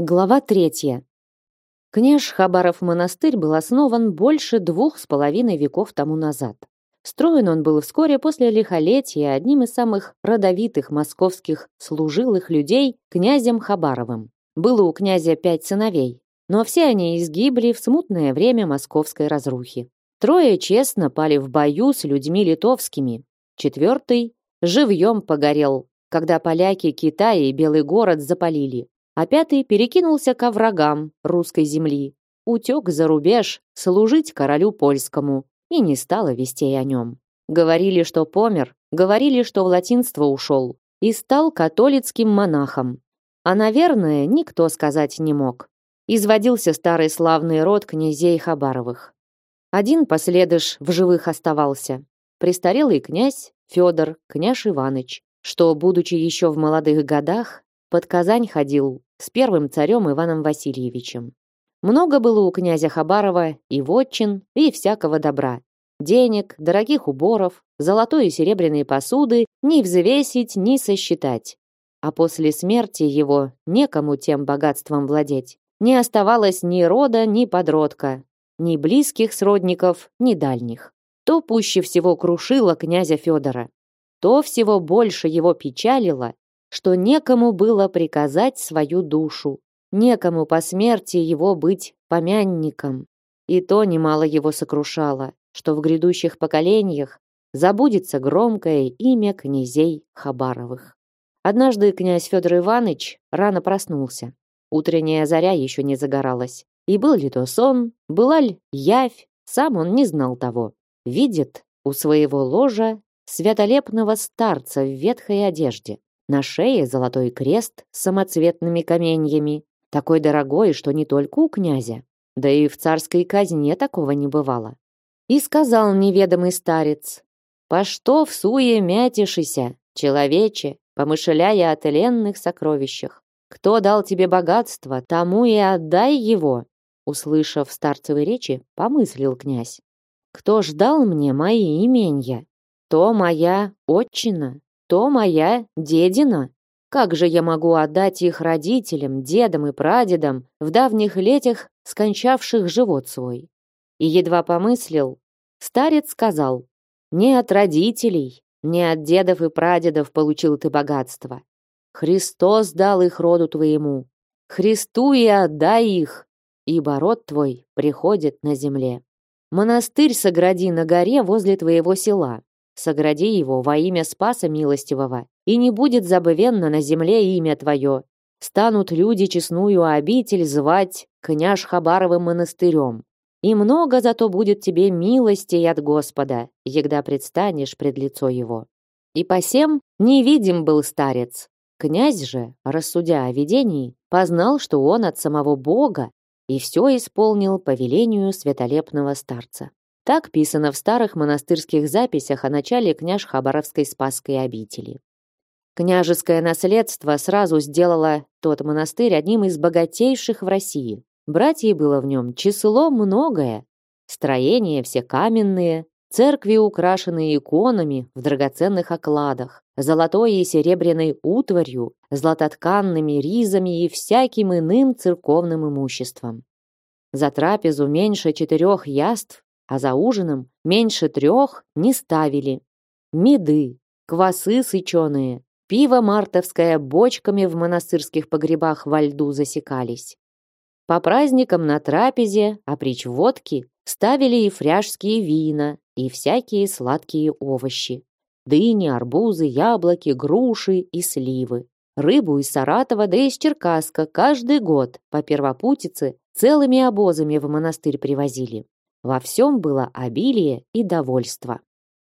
Глава третья. Княж Хабаров монастырь был основан больше двух с половиной веков тому назад. Строен он был вскоре после лихолетия одним из самых родовитых московских служилых людей князем Хабаровым. Было у князя пять сыновей, но все они изгибли в смутное время московской разрухи. Трое честно пали в бою с людьми литовскими. Четвертый живьем погорел, когда поляки Китай и Белый город запалили а пятый перекинулся ко врагам русской земли, утек за рубеж служить королю польскому, и не стало вестей о нем. Говорили, что помер, говорили, что в латинство ушел, и стал католицким монахом. А, наверное, никто сказать не мог. Изводился старый славный род князей Хабаровых. Один последыш в живых оставался. Престарелый князь Федор, княж Иваныч, что, будучи еще в молодых годах, под Казань ходил с первым царем Иваном Васильевичем. Много было у князя Хабарова и вотчин, и всякого добра. Денег, дорогих уборов, золотой и серебряной посуды ни взвесить, ни сосчитать. А после смерти его некому тем богатством владеть. Не оставалось ни рода, ни подродка, ни близких сродников, ни дальних. То пуще всего крушило князя Федора, то всего больше его печалило, что некому было приказать свою душу, некому по смерти его быть помянником. И то немало его сокрушало, что в грядущих поколениях забудется громкое имя князей Хабаровых. Однажды князь Федор Иванович рано проснулся. Утренняя заря еще не загоралась. И был ли то сон, была ли явь, сам он не знал того. Видит у своего ложа святолепного старца в ветхой одежде. На шее золотой крест с самоцветными каменьями, такой дорогой, что не только у князя, да и в царской казне такого не бывало. И сказал неведомый старец, «По что в суе мятишися, человече, помышляя о тленных сокровищах? Кто дал тебе богатство, тому и отдай его». Услышав старцевой речи, помыслил князь. «Кто ждал мне мои именья? То моя отчина, то моя дедина. Как же я могу отдать их родителям, дедам и прадедам, в давних летях скончавших живот свой? И едва помыслил, старец сказал, не от родителей, не от дедов и прадедов получил ты богатство. Христос дал их роду твоему. Христу и отдай их, ибо род твой приходит на земле. Монастырь согради на горе возле твоего села, Согради его во имя Спаса Милостивого, и не будет забвенно на земле имя Твое. Станут люди честную обитель звать княж Хабаровым монастырем. И много зато будет тебе милостей от Господа, егда предстанешь пред лицо его. И посем невидим был старец. Князь же, рассудя о видении, познал, что он от самого Бога, и все исполнил по велению светолепного старца. Так писано в старых монастырских записях о начале княж Хабаровской Спасской обители. Княжеское наследство сразу сделало тот монастырь одним из богатейших в России. Братьев было в нем число многое. Строения все каменные, церкви украшенные иконами в драгоценных окладах, золотой и серебряной утварью, златотканными ризами и всяким иным церковным имуществом. За трапезу меньше четырех яств а за ужином меньше трех не ставили. Меды, квасы сыченые, пиво мартовское бочками в монастырских погребах во льду засекались. По праздникам на трапезе, а прич водки, ставили и фряжские вина, и всякие сладкие овощи. Дыни, арбузы, яблоки, груши и сливы. Рыбу из Саратова да из Черкасска каждый год по первопутице целыми обозами в монастырь привозили. Во всем было обилие и довольство.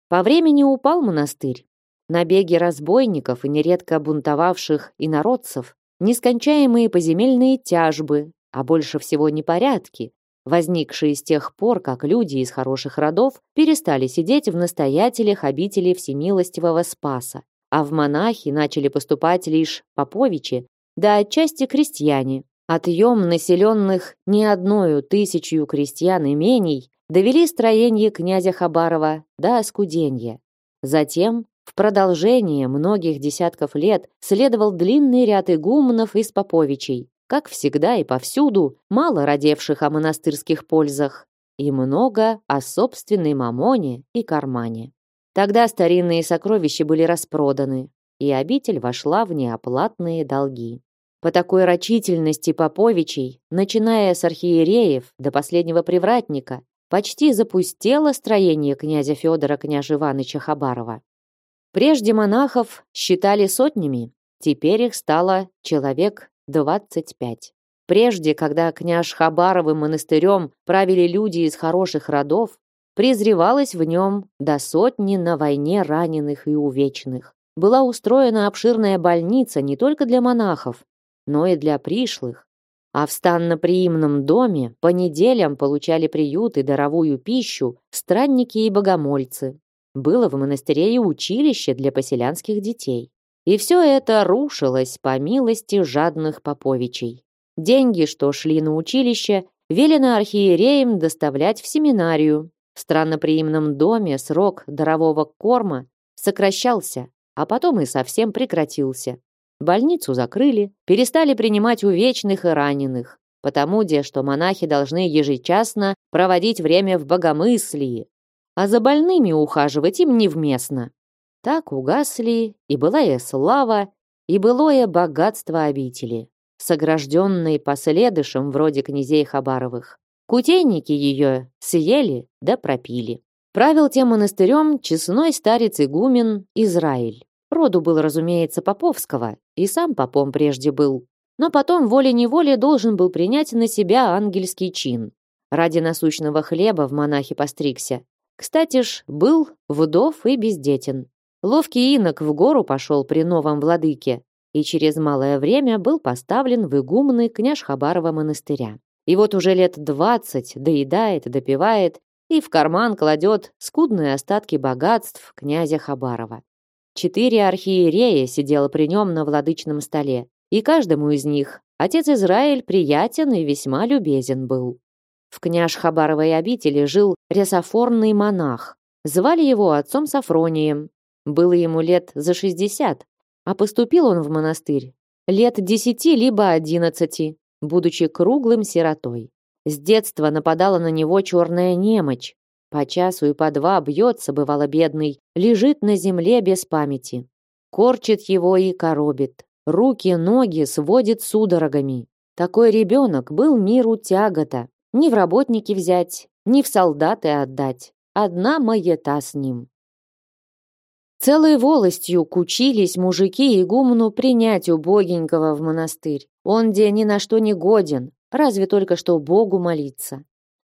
По времени упал монастырь. Набеги разбойников и нередко бунтовавших инородцев, нескончаемые поземельные тяжбы, а больше всего непорядки, возникшие с тех пор, как люди из хороших родов перестали сидеть в настоятелях обители Всемилостивого Спаса, а в монахи начали поступать лишь поповичи, да отчасти крестьяне, Отъем населенных не одною тысячью крестьян имений довели строение князя Хабарова до оскуденья. Затем, в продолжение многих десятков лет, следовал длинный ряд игуменов из поповичей, как всегда и повсюду, мало родевших о монастырских пользах и много о собственной мамоне и кармане. Тогда старинные сокровища были распроданы, и обитель вошла в неоплатные долги. По такой рачительности поповичей, начиная с архиереев до последнего привратника, почти запустело строение князя Федора княжа Ивановича Хабарова. Прежде монахов считали сотнями, теперь их стало человек 25. Прежде, когда княж Хабаровым монастырем правили люди из хороших родов, презревалось в нем до сотни на войне раненых и увечных. Была устроена обширная больница не только для монахов, но и для пришлых. А в станно-приимном доме по неделям получали приют и даровую пищу странники и богомольцы. Было в монастыре и училище для поселянских детей. И все это рушилось по милости жадных поповичей. Деньги, что шли на училище, велено архиереям доставлять в семинарию. В странноприимном доме срок дарового корма сокращался, а потом и совсем прекратился. Больницу закрыли, перестали принимать увечных и раненых, потому де, что монахи должны ежечасно проводить время в богомыслии, а за больными ухаживать им невместно. Так угасли и былая слава, и былое богатство обители, согражденной последышем вроде князей Хабаровых. Кутейники ее съели да пропили. Правил тем монастырем честной старец-игумен Израиль. Роду был, разумеется, поповского, и сам попом прежде был. Но потом волей-неволей должен был принять на себя ангельский чин. Ради насущного хлеба в монахи постригся. Кстати ж, был вдов и бездетен. Ловкий инок в гору пошел при новом владыке и через малое время был поставлен в игумны княж Хабарова монастыря. И вот уже лет двадцать доедает, допивает и в карман кладет скудные остатки богатств князя Хабарова. Четыре архиерея сидело при нем на владычном столе, и каждому из них отец Израиль приятен и весьма любезен был. В княж Хабаровой обители жил ресофорный монах. Звали его отцом Сафронием, было ему лет за шестьдесят, а поступил он в монастырь лет десяти либо одиннадцати, будучи круглым сиротой. С детства нападала на него черная немочь. По часу и по два бьется, бывало бедный, лежит на земле без памяти. Корчит его и коробит. Руки, ноги сводит судорогами. Такой ребенок был миру тягота. Ни в работники взять, ни в солдаты отдать. Одна маята с ним. Целой волостью кучились мужики игумну принять убогенького в монастырь. Он где ни на что не годен, разве только что Богу молиться.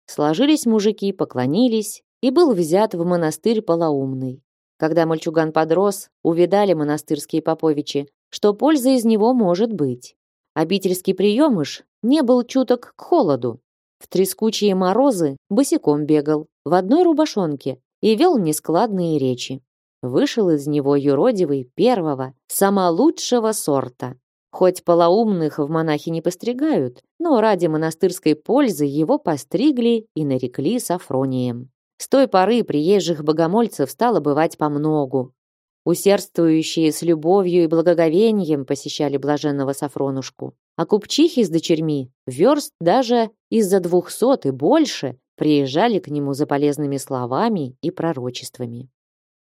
Сложились мужики, поклонились, и был взят в монастырь полоумный. Когда мальчуган подрос, увидали монастырские поповичи, что польза из него может быть. Обительский приемыш не был чуток к холоду. В трескучие морозы босиком бегал, в одной рубашонке, и вел нескладные речи. Вышел из него юродивый первого, самого лучшего сорта. Хоть полоумных в монахи не постригают, но ради монастырской пользы его постригли и нарекли Сафронием. С той поры приезжих богомольцев стало бывать помногу. Усердствующие с любовью и благоговением посещали блаженного Сафронушку. А купчихи с дочерьми, верст даже из-за двухсот и больше, приезжали к нему за полезными словами и пророчествами.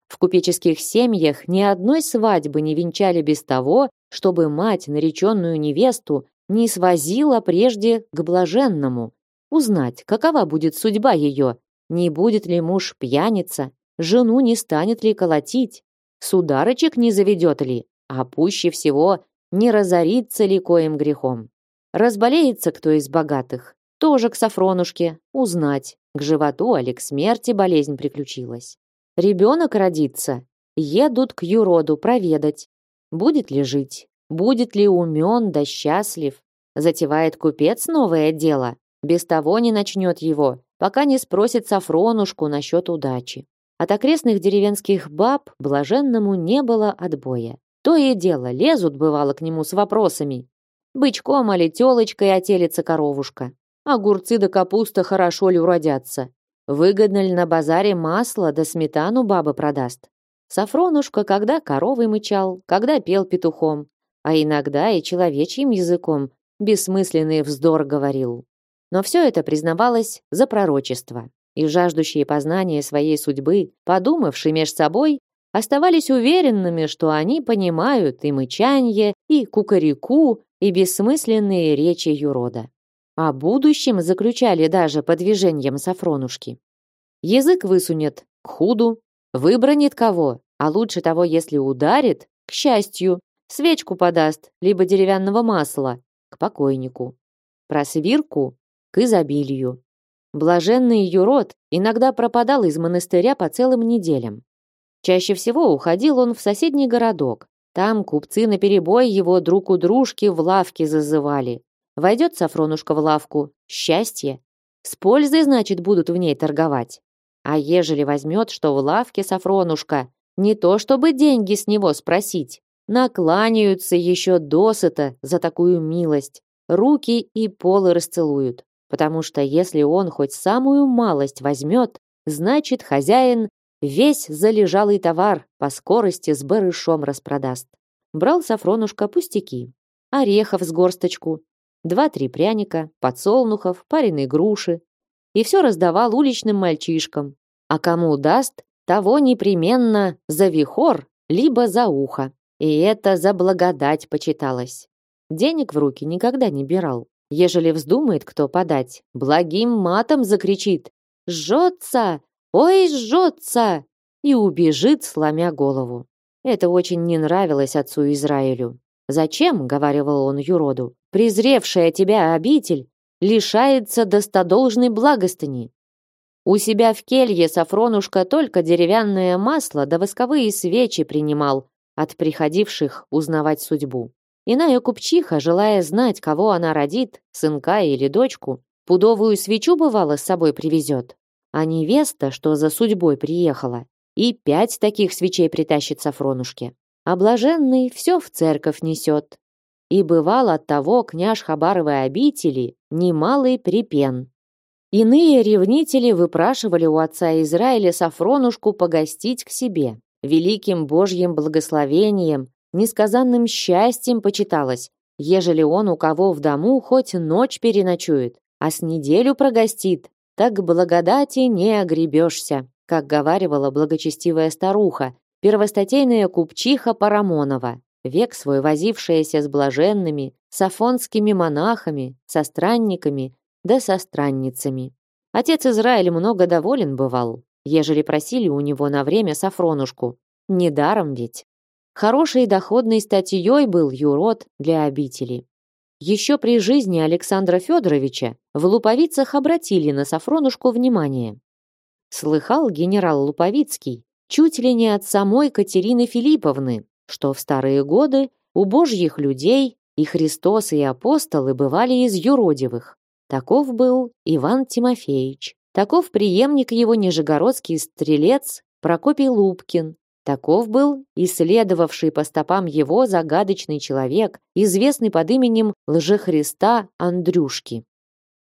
В купеческих семьях ни одной свадьбы не венчали без того, чтобы мать нареченную невесту не свозила прежде к блаженному, узнать, какова будет судьба ее, не будет ли муж пьяница, жену не станет ли колотить, сударочек не заведет ли, а пуще всего не разорится ли коим грехом. Разболеется кто из богатых, тоже к Сафронушке, узнать, к животу или к смерти болезнь приключилась. Ребенок родится, едут к юроду проведать, будет ли жить, будет ли умен да счастлив. Затевает купец новое дело, без того не начнет его, пока не спросит Сафронушку насчет удачи. От окрестных деревенских баб блаженному не было отбоя. То и дело, лезут, бывало, к нему с вопросами. Бычком или телочкой отелится коровушка. Огурцы да капуста хорошо ли уродятся. Выгодно ли на базаре масло да сметану баба продаст? Сафронушка когда коровой мычал, когда пел петухом, а иногда и человечьим языком, бессмысленный вздор говорил. Но все это признавалось за пророчество. И жаждущие познания своей судьбы, подумавшие меж собой, оставались уверенными, что они понимают и мычанье, и кукареку, и бессмысленные речи юрода. О будущем заключали даже по движениям Сафронушки. Язык высунет к худу, выбранит кого, а лучше того, если ударит, к счастью, свечку подаст, либо деревянного масла, к покойнику. Про свирку к изобилию. Блаженный юрод иногда пропадал из монастыря по целым неделям. Чаще всего уходил он в соседний городок. Там купцы наперебой его друг у дружки в лавке зазывали. Войдет Сафронушка в лавку. Счастье. С пользой, значит, будут в ней торговать. А ежели возьмет, что в лавке Сафронушка, не то чтобы деньги с него спросить, накланяются еще досыта за такую милость, руки и полы расцелуют. Потому что если он хоть самую малость возьмет, значит хозяин весь залежалый товар по скорости с барышом распродаст. Брал Сафронушка пустяки. Орехов с горсточку, два-три пряника, подсолнухов, пареной груши. И все раздавал уличным мальчишкам. А кому даст, того непременно за вихор, либо за ухо. И это за благодать почиталось. Денег в руки никогда не бирал. Ежели вздумает кто подать, благим матом закричит «Жжется! Ой, жжется!» и убежит, сломя голову. Это очень не нравилось отцу Израилю. «Зачем, — говаривал он юроду, — презревшая тебя обитель лишается достодолжной благостыни? У себя в келье Сафронушка только деревянное масло да восковые свечи принимал от приходивших узнавать судьбу. Иная купчиха, желая знать, кого она родит, сынка или дочку, пудовую свечу бывало с собой привезет. А невеста, что за судьбой приехала, и пять таких свечей притащит Сафронушке. А блаженный все в церковь несет. И бывал от того княж Хабаровой обители немалый припен. Иные ревнители выпрашивали у отца Израиля Сафронушку погостить к себе. Великим Божьим благословением несказанным счастьем почиталось, ежели он у кого в дому хоть ночь переночует, а с неделю прогостит, так благодати не огребешься, как говаривала благочестивая старуха, первостатейная купчиха Парамонова, век свой возившаяся с блаженными, с афонскими монахами, со странниками да со странницами. Отец Израиль много доволен бывал, ежели просили у него на время Сафронушку. Недаром ведь. Хорошей доходной статьей был юрод для обители. Еще при жизни Александра Федоровича в Луповицах обратили на Сафронушку внимание. Слыхал генерал Луповицкий чуть ли не от самой Катерины Филипповны, что в старые годы у божьих людей и Христос, и апостолы бывали из юродивых. Таков был Иван Тимофеевич. Таков преемник его нижегородский стрелец Прокопий Лубкин, Таков был исследовавший по стопам его загадочный человек, известный под именем Лжехриста Андрюшки.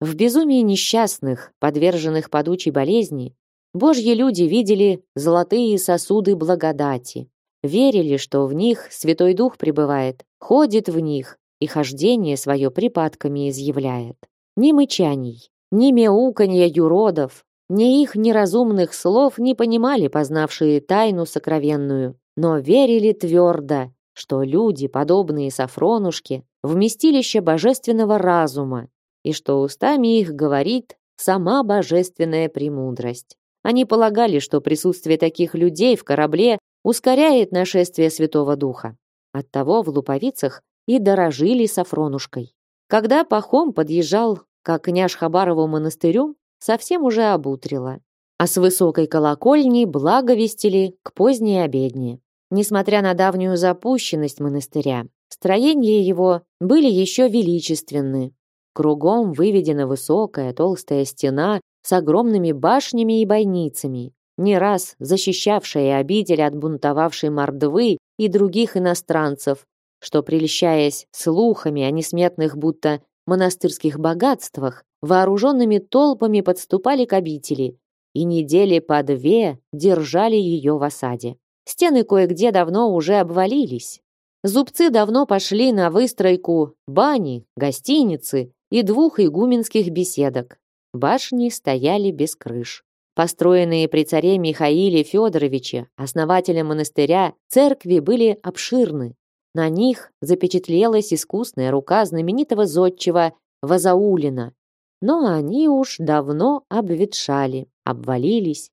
В безумии несчастных, подверженных падучей болезни, Божьи люди видели золотые сосуды благодати, верили, что в них Святой Дух пребывает, ходит в них и хождение свое припадками изъявляет. Ни мычаний, ни мяуканья юродов, ни их неразумных слов не понимали познавшие тайну сокровенную, но верили твердо, что люди, подобные Сафронушке, вместилище божественного разума, и что устами их говорит сама божественная премудрость. Они полагали, что присутствие таких людей в корабле ускоряет нашествие Святого Духа. Оттого в Луповицах и дорожили Сафронушкой. Когда Пахом подъезжал к княж Хабарову монастырю, совсем уже обутрило. А с высокой колокольни благовестили к поздней обедне. Несмотря на давнюю запущенность монастыря, строения его были еще величественны. Кругом выведена высокая толстая стена с огромными башнями и бойницами, не раз защищавшая обитель от бунтовавшей мордвы и других иностранцев, что, прельщаясь слухами о несметных будто монастырских богатствах, вооруженными толпами подступали к обители и недели по две держали ее в осаде. Стены кое-где давно уже обвалились. Зубцы давно пошли на выстройку бани, гостиницы и двух игуменских беседок. Башни стояли без крыш. Построенные при царе Михаиле Федоровиче, основателе монастыря, церкви были обширны. На них запечатлелась искусная рука знаменитого зодчего Вазаулина. Но они уж давно обветшали, обвалились.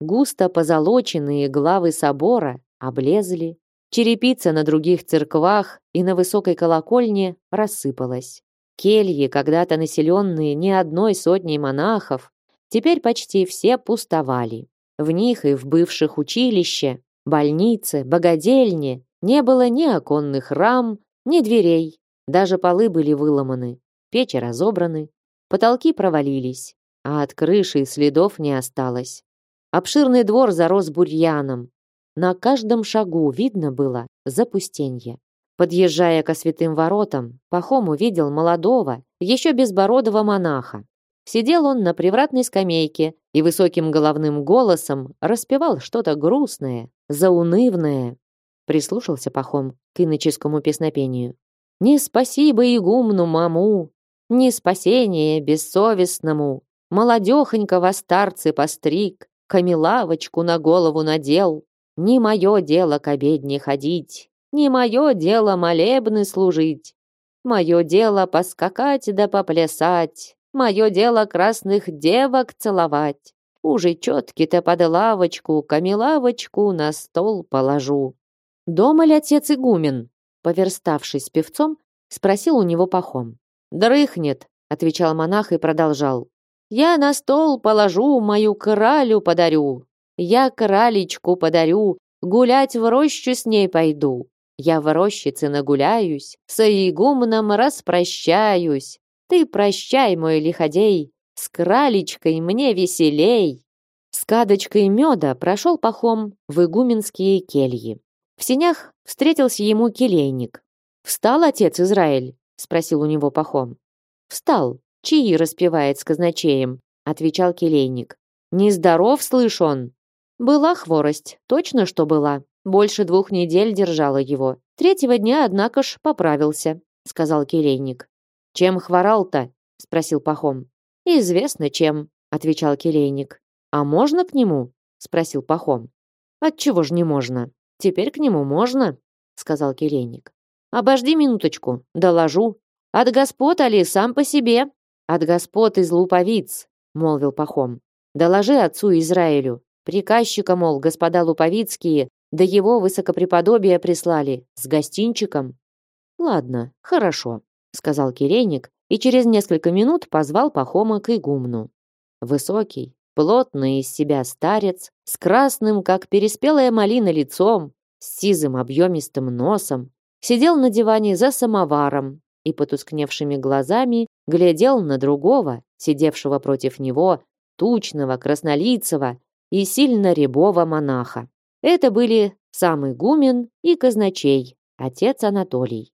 Густо позолоченные главы собора облезли. Черепица на других церквах и на высокой колокольне рассыпалась. Кельи, когда-то населенные не одной сотней монахов, теперь почти все пустовали. В них и в бывших училище, больнице, богадельне не было ни оконных рам, ни дверей. Даже полы были выломаны, печи разобраны, потолки провалились, а от крыши следов не осталось. Обширный двор зарос бурьяном. На каждом шагу видно было запустенье. Подъезжая ко святым воротам, Пахом увидел молодого, еще безбородого монаха. Сидел он на привратной скамейке и высоким головным голосом распевал что-то грустное, заунывное. Прислушался Пахом к иноческому песнопению. «Не спасибо игумну маму, не спасение бессовестному, молодехонького старцы постриг, камелавочку на голову надел, не мое дело к обедне ходить, не мое дело молебны служить. Мое дело поскакать да поплясать. Мое дело красных девок целовать. Уже четки-то под лавочку, камелавочку на стол положу. Дома ли отец игумен? Поверставшись певцом, спросил у него пахом. «Дрыхнет», — отвечал монах и продолжал. «Я на стол положу, мою кралю подарю. Я кралечку подарю, гулять в рощу с ней пойду. Я в рощице нагуляюсь, с игумном распрощаюсь. Ты прощай, мой лиходей, с кралечкой мне веселей. С кадочкой меда прошел пахом в игуменские кельи. В сенях встретился ему келейник. «Встал отец Израиль?» — спросил у него пахом. «Встал, чьи распевает с казначеем», — отвечал келейник. «Нездоров, слышь он?» «Была хворость, точно что была. Больше двух недель держала его. Третьего дня, однако ж, поправился, сказал келейник. Чем хворал-то? спросил Пахом. Известно чем, отвечал келейник. А можно к нему? спросил Пахом. Отчего ж не можно? Теперь к нему можно, сказал келейник. Обожди минуточку, доложу. От господ али сам по себе? От господ из луповиц, молвил Пахом. Доложи отцу Израилю. Приказчика, мол, господа луповицкие да его высокопреподобие прислали с гостинчиком. Ладно, хорошо, сказал Кирейник и через несколько минут позвал Пахома к игумну. Высокий, плотный из себя старец, с красным, как переспелая малина, лицом, с сизым объемистым носом, сидел на диване за самоваром и потускневшими глазами глядел на другого, сидевшего против него, тучного, краснолицего и сильно рябого монаха. Это были сам игумен и казначей, отец Анатолий.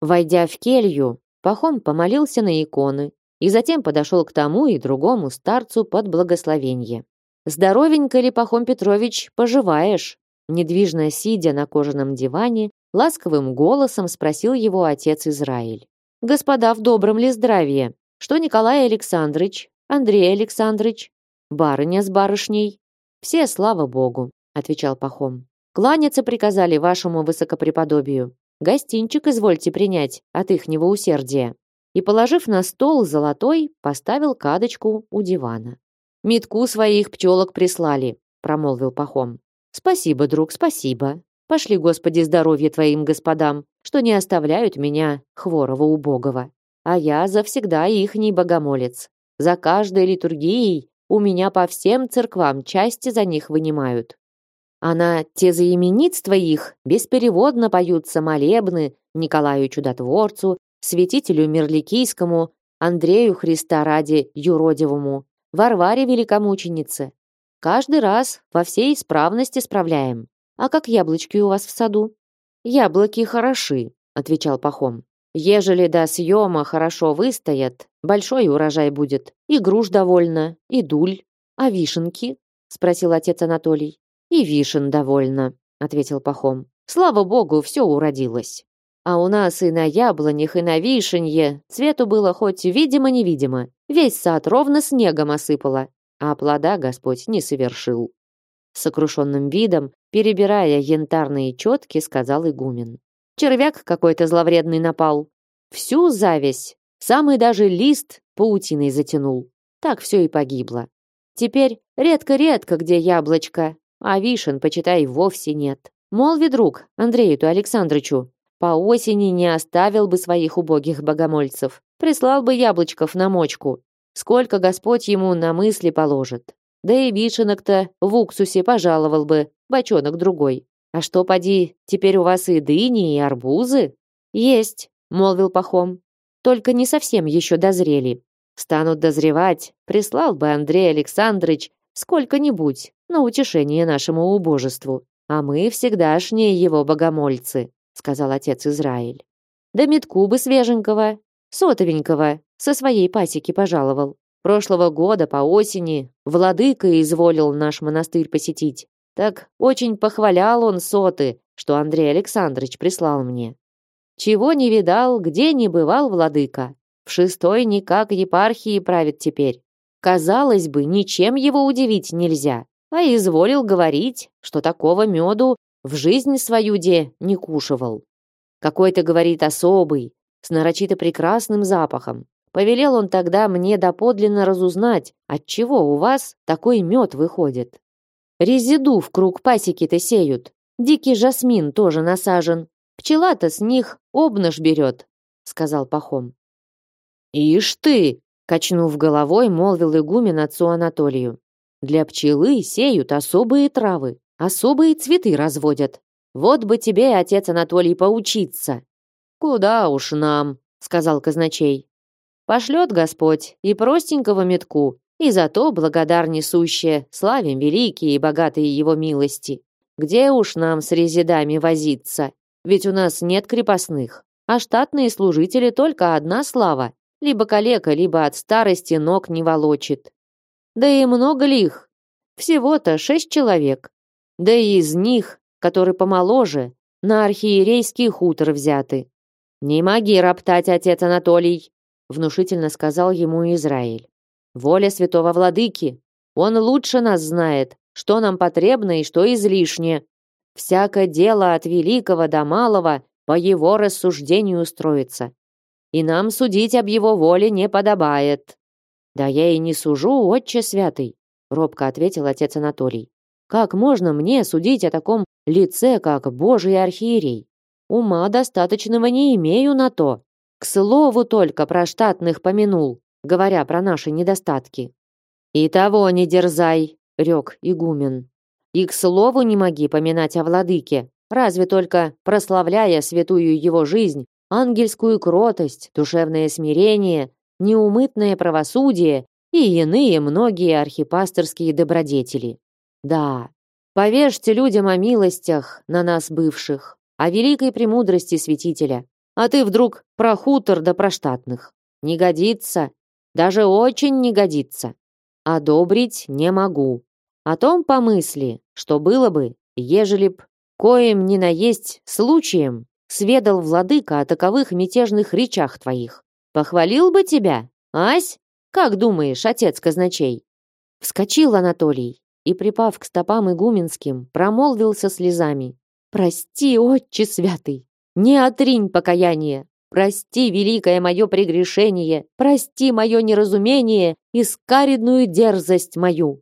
Войдя в келью, Пахом помолился на иконы и затем подошел к тому и другому старцу под благословение. «Здоровенько ли, Пахом Петрович, поживаешь?» Недвижно сидя на кожаном диване, ласковым голосом спросил его отец Израиль. «Господа, в добром ли здравии? Что Николай Александрович, Андрей Александрович, барыня с барышней? Все, слава богу отвечал Пахом. Кланяться приказали вашему высокопреподобию. Гостинчик извольте принять от ихнего усердия. И, положив на стол золотой, поставил кадочку у дивана. «Метку своих пчелок прислали», — промолвил Пахом. «Спасибо, друг, спасибо. Пошли, Господи, здоровье твоим господам, что не оставляют меня, хворого убогого. А я завсегда ихний богомолец. За каждой литургией у меня по всем церквам части за них вынимают. А на те заименитства их беспереводно поются молебны Николаю Чудотворцу, святителю Мирликийскому, Андрею Христа ради Юродивому, Варваре Великомученице. Каждый раз во всей исправности справляем. А как яблочки у вас в саду? Яблоки хороши, отвечал Пахом. Ежели до съема хорошо выстоят, большой урожай будет. И груш довольно, и дуль. А вишенки? спросил отец Анатолий. И вишен довольно, ответил Пахом. Слава богу, все уродилось. А у нас и на яблонях, и на вишенье цвету было хоть видимо-невидимо. Весь сад ровно снегом осыпало, а плода Господь не совершил. С сокрушенным видом, перебирая янтарные четки, сказал игумен. Червяк какой-то зловредный напал. Всю зависть, самый даже лист паутиной затянул. Так все и погибло. Теперь редко-редко где яблочко, а вишен, почитай, вовсе нет. Молви, друг, Андрею-то Александрычу, по осени не оставил бы своих убогих богомольцев, прислал бы яблочков на мочку. Сколько Господь ему на мысли положит. Да и вишенок-то в уксусе пожаловал бы, бочонок другой. А что, поди, теперь у вас и дыни, и арбузы? Есть, молвил Пахом. Только не совсем еще дозрели. Станут дозревать, прислал бы Андрей Александрович сколько-нибудь на утешение нашему убожеству. А мы всегдашние его богомольцы сказал отец Израиль. Да метку бы свеженького, сотовенького, со своей пасеки пожаловал. Прошлого года по осени владыка изволил наш монастырь посетить. Так очень похвалял он соты, что Андрей Александрович прислал мне. Чего не видал, где не бывал владыка. В шестой никак епархии правит теперь. Казалось бы, ничем его удивить нельзя. А изволил говорить, что такого меду в жизнь свою де не кушивал. Какой-то, говорит, особый, с нарочито прекрасным запахом. Повелел он тогда мне доподлинно разузнать, от чего у вас такой мед выходит. Резиду в круг пасеки-то сеют, дикий жасмин тоже насажен. Пчела-то с них обнож берет, сказал Пахом. Ишь ты, качнув головой, молвил игумен отцу Анатолию. Для пчелы сеют особые травы, Особые цветы разводят. Вот бы тебе, отец Анатолий, поучиться. Куда уж нам, сказал казначей. Пошлет Господь и простенького метку, и зато благодар несуще, славим великие и богатые его милости. Где уж нам с резидами возиться? Ведь у нас нет крепостных, а штатные служители только одна слава. Либо калека, либо от старости ног не волочит. Да и много ли их? Всего-то шесть человек. Да и из них, которые помоложе, на архиерейский хутор взяты. «Не моги роптать, отец Анатолий», — внушительно сказал ему Израиль. «Воля святого владыки. Он лучше нас знает, что нам потребно и что излишне. Всякое дело от великого до малого по его рассуждению строится. И нам судить об его воле не подобает». «Да я и не сужу, отче святый», — робко ответил отец Анатолий. Как можно мне судить о таком лице, как Божий архиерей? Ума достаточного не имею на то. К слову только про штатных помянул, говоря про наши недостатки. И того не дерзай, рёк игумен. И к слову не моги поминать о владыке, разве только прославляя святую его жизнь, ангельскую кротость, душевное смирение, неумытное правосудие и иные многие архипасторские добродетели. Да, повежьте людям о милостях на нас бывших, о великой премудрости святителя. А ты вдруг про хутор да про штатных. Не годится, даже очень не годится. Одобрить не могу. О том помысли, что было бы, ежели б коим не наесть случаем сведал владыка о таковых мятежных речах твоих. Похвалил бы тебя, ась? Как думаешь, отец казначей? Вскочил Анатолий и, припав к стопам игуменским, промолвил со слезами. «Прости, отче святый! Не отринь покаяние! Прости великое мое прегрешение! Прости мое неразумение и скаридную дерзость мою!»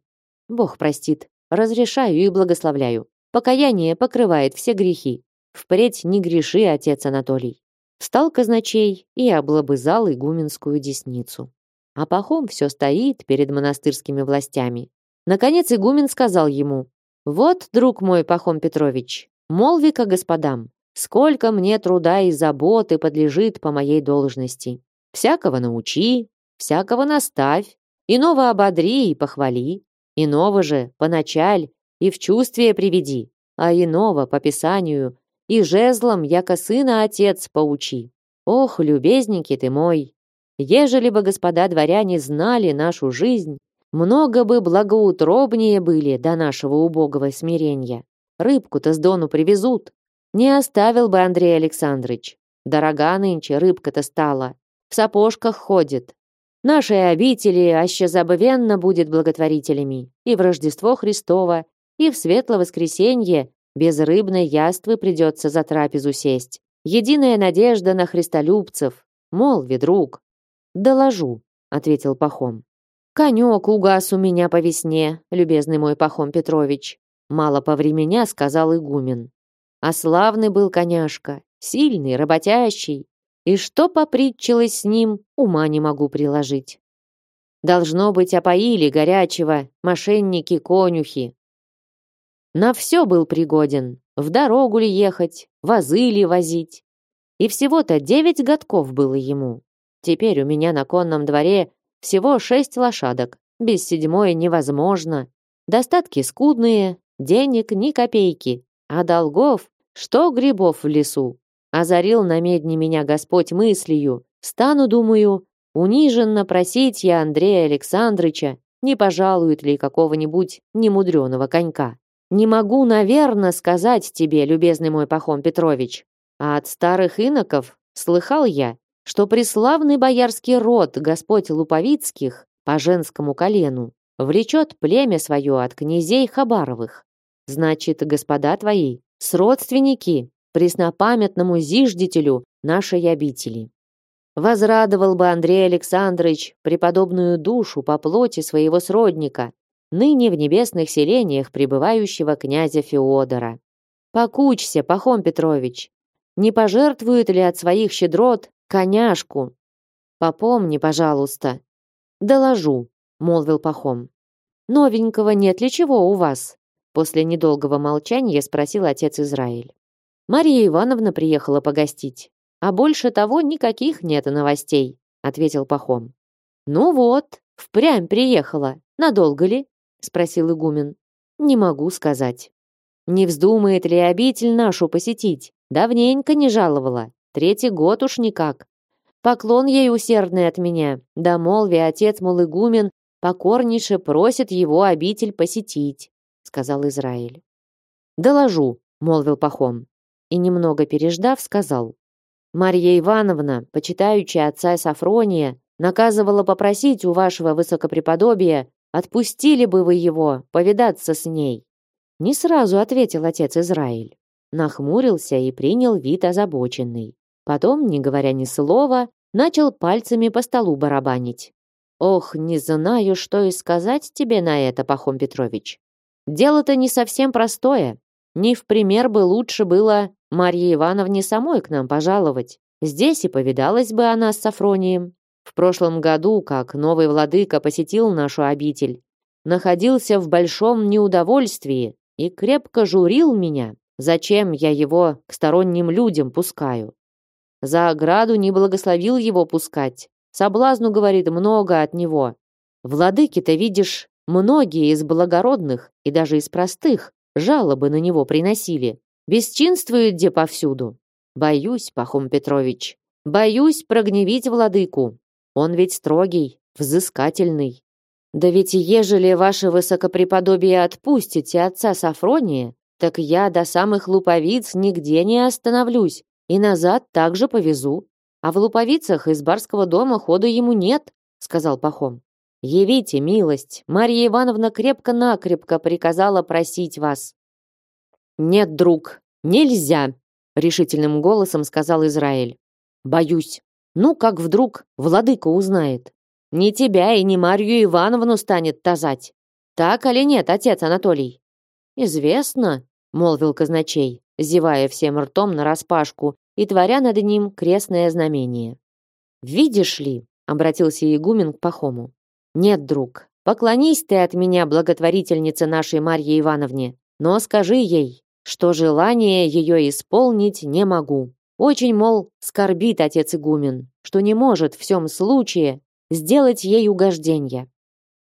Бог простит, разрешаю и благословляю. Покаяние покрывает все грехи. Впредь не греши, отец Анатолий. Встал казначей и облобызал игуменскую десницу. А Пахом все стоит перед монастырскими властями, Наконец игумен сказал ему, «Вот, друг мой, Пахом Петрович, молви-ка господам, сколько мне труда и заботы подлежит по моей должности. Всякого научи, всякого наставь, иного ободри и похвали, иного же поначаль и в чувствие приведи, а иного по писанию и жезлом, яко сына отец, поучи. Ох, любезненький ты мой! Ежели бы господа дворяне знали нашу жизнь, много бы благоутробнее были до нашего убогого смирения. Рыбку-то с дону привезут. Не оставил бы Андрей Александрович. Дорога нынче рыбка-то стала. В сапожках ходит. Нашей обители аще забвенно будет благотворителями. И в Рождество Христово, и в Светлое Воскресенье без рыбной яствы придется за трапезу сесть. Единая надежда на христолюбцев. Молви, друг. Доложу, ответил Пахом. Конек угас у меня по весне, любезный мой Пахом Петрович. Мало по времени сказал игумен. А славный был коняшка, сильный, работящий. И что попритчилось с ним, ума не могу приложить. Должно быть, опоили горячего, мошенники-конюхи. На все был пригоден, в дорогу ли ехать, вазы ли возить. И всего-то девять годков было ему. Теперь у меня на конном дворе всего шесть лошадок. Без седьмой невозможно. Достатки скудные, денег ни копейки. А долгов, что грибов в лесу. Озарил на медне меня Господь мыслью. Стану, думаю, униженно просить я Андрея Александрыча, не пожалует ли какого-нибудь немудреного конька. Не могу, наверное, сказать тебе, любезный мой Пахом Петрович, а от старых иноков слыхал я, что преславный боярский род Господь Луповицких по женскому колену влечет племя свое от князей Хабаровых. Значит, господа твои, сродственники преснопамятному зиждителю нашей обители. Возрадовал бы Андрей Александрович преподобную душу по плоти своего сродника, ныне в небесных селениях пребывающего князя Феодора. Покучься, Пахом Петрович, не пожертвует ли от своих щедрот коняшку. Попомни, пожалуйста. Доложу, молвил Пахом. Новенького нет ли чего у вас? После недолгого молчания спросил отец Израиль. Мария Ивановна приехала погостить, а больше того никаких нет новостей, ответил Пахом. Ну вот, впрямь приехала. Надолго ли? спросил игумен. Не могу сказать. Не вздумает ли обитель нашу посетить? Давненько не жаловала. Третий год уж никак. Поклон ей усердный от меня. Да молви отец, мол, игумен, покорнейше просит его обитель посетить, сказал Израиль. Доложу, молвил Пахом. И немного переждав, сказал. Марья Ивановна, почитающая отца Сафрония, наказывала попросить у вашего высокопреподобия, отпустили бы вы его, повидаться с ней. Не сразу ответил отец Израиль. Нахмурился и принял вид озабоченный. Потом, не говоря ни слова, начал пальцами по столу барабанить. «Ох, не знаю, что и сказать тебе на это, Пахом Петрович. Дело-то не совсем простое. Не в пример бы лучше было Марье Ивановне самой к нам пожаловать. Здесь и повидалась бы она с Сафронием. В прошлом году, как новый владыка посетил нашу обитель, находился в большом неудовольствии и крепко журил меня, зачем я его к сторонним людям пускаю. За ограду не благословил его пускать. Соблазну, говорит, много от него. Владыки-то, видишь, многие из благородных и даже из простых жалобы на него приносили. Бесчинствует где повсюду. Боюсь, Пахом Петрович, боюсь прогневить владыку. Он ведь строгий, взыскательный. Да ведь ежели ваше высокопреподобие отпустите отца Сафрония, так я до самых луповиц нигде не остановлюсь, и назад также повезу. А в луповицах из барского дома хода ему нет, сказал Пахом. Явите милость, Марья Ивановна крепко-накрепко приказала просить вас. Нет, друг, нельзя, решительным голосом сказал Израиль. Боюсь. Ну, как вдруг владыка узнает. Не тебя и не Марью Ивановну станет тазать. Так или нет, отец Анатолий? Известно, молвил казначей зевая всем ртом нараспашку и творя над ним крестное знамение. «Видишь ли», — обратился игумен к Пахому, «нет, друг, поклонись ты от меня благотворительнице нашей Марье Ивановне, но скажи ей, что желание ее исполнить не могу. Очень, мол, скорбит отец игумен, что не может в всем случае сделать ей угождение.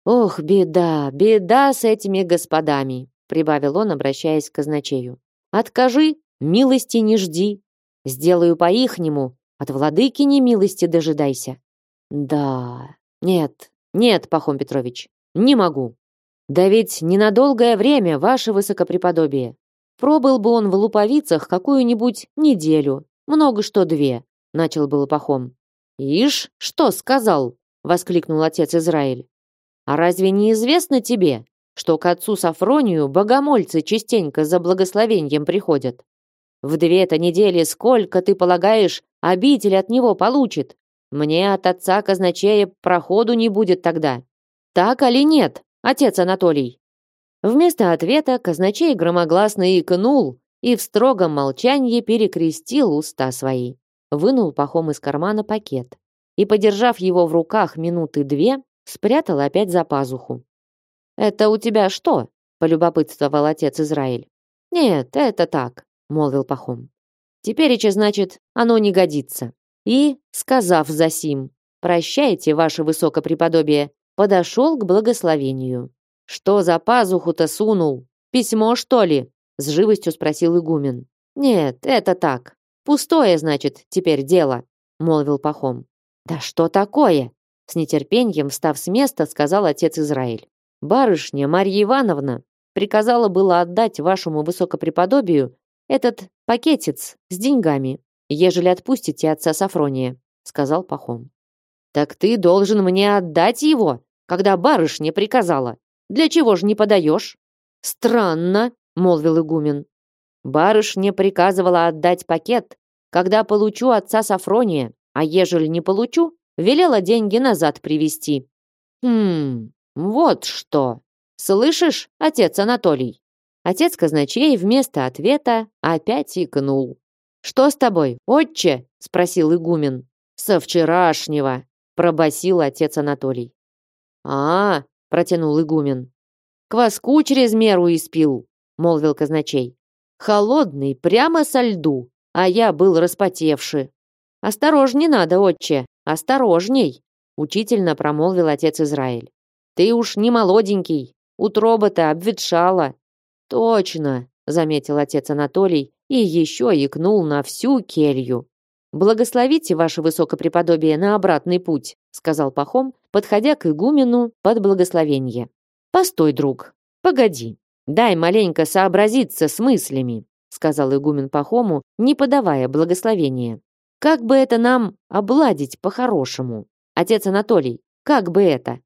Ох, беда, беда с этими господами, прибавил он, обращаясь к казначею. Откажи, милости не жди. Сделаю по-ихнему, от владыки не милости дожидайся. Да, нет, нет, Пахом Петрович, не могу. Да ведь ненадолгое время, ваше высокопреподобие. Пробыл бы он в луповицах какую-нибудь неделю, много что две, начал было Пахом. Ишь, что сказал? воскликнул отец Израиль. А разве не известно тебе, что к отцу Сафронию богомольцы частенько за благословением приходят? В две-то недели сколько, ты полагаешь, обитель от него получит? Мне от отца казначея проходу не будет тогда. Так или нет, отец Анатолий? Вместо ответа казначей громогласно икнул и в строгом молчании перекрестил уста свои. Вынул пахом из кармана пакет и, подержав его в руках минуты две, спрятал опять за пазуху. «Это у тебя что?» — полюбопытствовал отец Израиль. «Нет, это так», — молвил Пахом. «Теперь, значит, оно не годится». И, сказав за сим, «Прощайте, ваше высокопреподобие», подошел к благословению. Что за пазуху-то сунул? Письмо, что ли? С живостью спросил игумен. Нет, это так. Пустое, значит, теперь дело, молвил Пахом. Да что такое? С нетерпением, встав с места, сказал отец Израиль. Барышня Марья Ивановна приказала было отдать вашему высокопреподобию этот пакетец с деньгами, ежели отпустите отца Сафрония, сказал Пахом. Так ты должен мне отдать его, когда барышня приказала, для чего же не подаешь?» «Странно», — молвил игумен. «Барышня приказывала отдать пакет, когда получу отца Сафрония, а ежели не получу, велела деньги назад привезти». «Хм, вот что! Слышишь, отец Анатолий?» Отец казначей вместо ответа опять икнул. «Что с тобой, отче?» — спросил игумен. «Со вчерашнего», — пробасил отец Анатолий. «А, протянул игумен. Кваску через меру испил, молвил казначей. Холодный, прямо со льду, а я был распотевший. Осторожней надо, отче, осторожней, учительно промолвил отец Израиль. Ты уж не молоденький, утроба-то обветшала. Точно, заметил отец Анатолий и еще икнул на всю келью. «Благословите, ваше высокопреподобие, на обратный путь», сказал Пахом, подходя к игумену под благословение. «Постой, друг, погоди, дай маленько сообразиться с мыслями», сказал игумен Пахому, не подавая благословения. «Как бы это нам обладить по-хорошему? Отец Анатолий, как бы это?»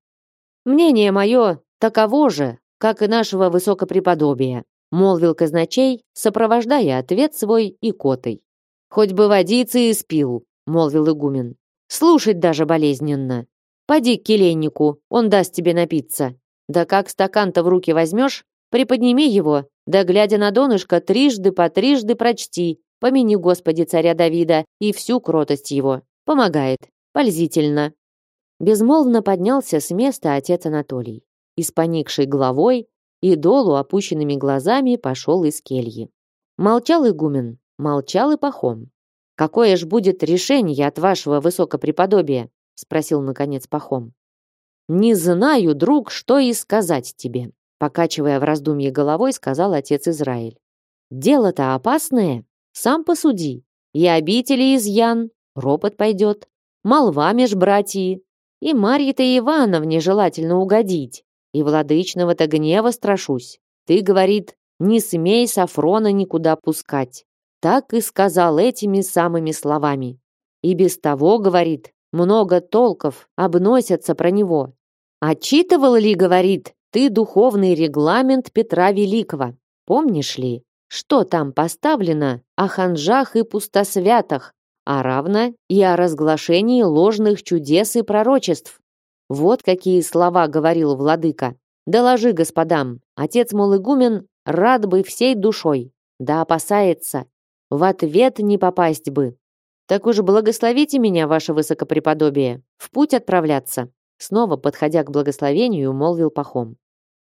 «Мнение мое таково же, как и нашего высокопреподобия», молвил казначей, сопровождая ответ свой икотой. Хоть бы водицы испил, молвил игумен. Слушать даже болезненно. Поди к келейнику, он даст тебе напиться. Да как стакан-то в руки возьмешь, приподними его, да глядя на донышко, трижды по трижды прочти, помяни Господи царя Давида и всю кротость его. Помогает. Пользительно. Безмолвно поднялся с места отец Анатолий. И головой и долу опущенными глазами пошел из кельи. Молчал игумен, Молчал и Пахом. «Какое ж будет решение от вашего высокопреподобия?» спросил, наконец, Пахом. «Не знаю, друг, что и сказать тебе», покачивая в раздумье головой, сказал отец Израиль. «Дело-то опасное. Сам посуди. И обители изъян, ропот пойдет, молва меж братьи, и Марье-то Ивановне желательно угодить, и владычного-то гнева страшусь. Ты, говорит, не смей Сафрона никуда пускать так и сказал этими самыми словами. И без того, говорит, много толков обносятся про него. Отчитывал ли, говорит, ты духовный регламент Петра Великого? Помнишь ли, что там поставлено о ханжах и пустосвятах, а равно и о разглашении ложных чудес и пророчеств? Вот какие слова говорил владыка. Доложи господам, отец мол игумен рад бы всей душой, да опасается, в ответ не попасть бы. Так уж благословите меня, ваше высокопреподобие, в путь отправляться. Снова, подходя к благословению, молвил Пахом.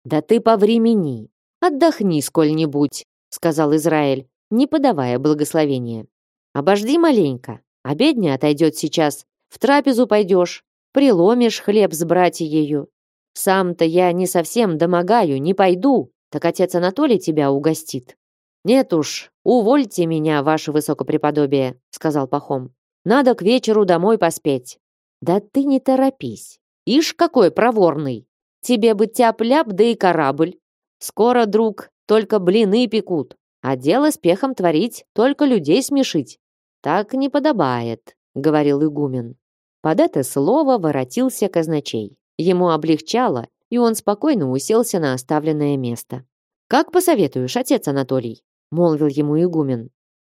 Да ты по времени, отдохни сколь-нибудь, сказал Израиль, не подавая благословения. Обожди маленько, обедня отойдет сейчас, в трапезу пойдешь, приломишь хлеб с братьею. Сам-то я не совсем домогаю, не пойду, так отец Анатолий тебя угостит. «Нет уж, увольте меня, ваше высокопреподобие», — сказал Пахом. «Надо к вечеру домой поспеть». «Да ты не торопись. Ишь, какой проворный! Тебе бы тяп-ляп, да и корабль. Скоро, друг, только блины пекут. А дело с пехом творить, только людей смешить. Так не подобает, говорил игумен. Под это слово воротился казначей. Ему облегчало, и он спокойно уселся на оставленное место. «Как посоветуешь, отец Анатолий?» — молвил ему игумен.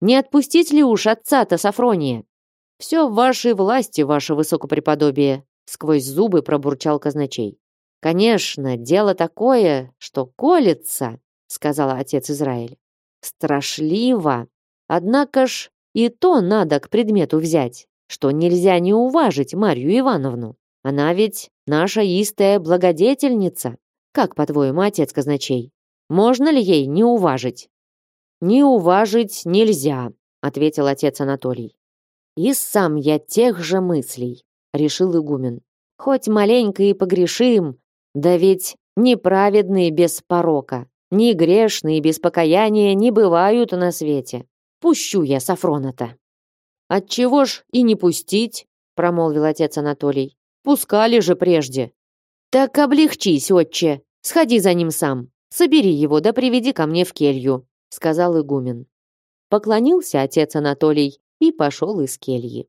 «Не отпустить ли уж отца-то Сафрония?» «Все в вашей власти, ваше высокопреподобие», — сквозь зубы пробурчал казначей. «Конечно, дело такое, что колется», — сказал отец Израиль. «Страшливо. Однако ж и то надо к предмету взять, что нельзя не уважить Марью Ивановну. Она ведь наша истая благодетельница. Как, по-твоему, отец казначей? Можно ли ей не уважить?» «Не уважить нельзя», — ответил отец Анатолий. «И сам я тех же мыслей», — решил игумен. «Хоть маленько и погрешим, да ведь неправедные без порока, ни грешные без покаяния не бывают на свете. Пущу я Сафрона-то». «Отчего ж и не пустить?» — промолвил отец Анатолий. «Пускали же прежде». «Так облегчись, отче, сходи за ним сам, собери его да приведи ко мне в келью», — сказал игумен. Поклонился отец Анатолий и пошел из кельи.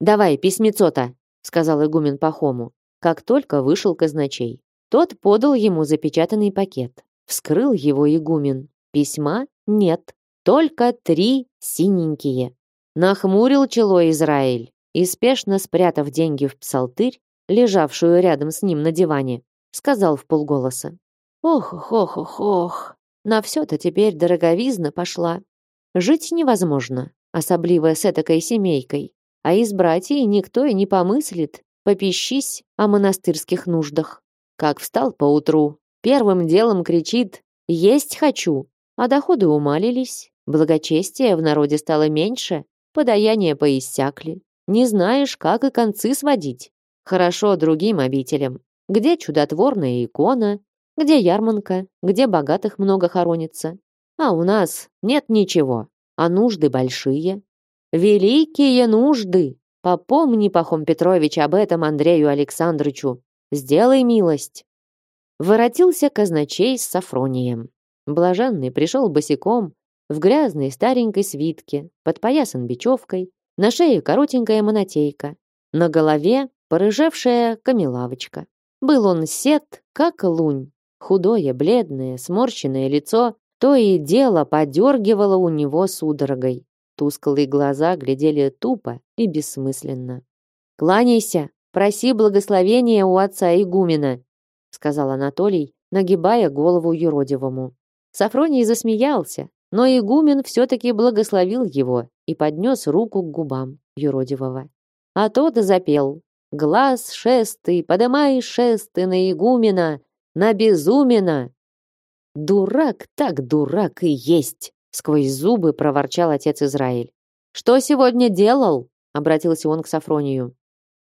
«Давай письмецо-то», — сказал игумен Пахому, как только вышел казначей. Тот подал ему запечатанный пакет. Вскрыл его игумен. Письма нет, только три синенькие. Нахмурил чело Израиль и, спешно спрятав деньги в псалтырь, лежавшую рядом с ним на диване, сказал в полголоса. «Ох, ох, ох, ох, на все-то теперь дороговизна пошла. Жить невозможно, особливо с этакой семейкой, а из братьев никто и не помыслит, попищись о монастырских нуждах. Как встал поутру, первым делом кричит «Есть хочу!», а доходы умалились, благочестия в народе стало меньше, подаяния поиссякли. Не знаешь, как и концы сводить. Хорошо другим обителям. Где чудотворная икона, где ярманка, где богатых много хоронится. А у нас нет ничего, а нужды большие. Великие нужды! Попомни, Пахом Петрович, об этом Андрею Александровичу. Сделай милость. Воротился казначей с Сафронием. Блаженный пришел босиком, в грязной старенькой свитке, подпоясан бечевкой, на шее коротенькая монотейка, на голове порыжевшая камелавочка. Был он сед, как лунь, худое, бледное, сморщенное лицо, то и дело подергивало у него судорогой. Тусклые глаза глядели тупо и бессмысленно. «Кланяйся!» Проси благословения у отца игумена, сказал Анатолий, нагибая голову юродивому. Сафроний засмеялся, но игумен все-таки благословил его и поднес руку к губам юродивого. А тот запел «Глаз шесты, подымай шесты на игумена, на безумена!» «Дурак так дурак и есть!» сквозь зубы проворчал отец Израиль. «Что сегодня делал?» обратился он к Сафронию.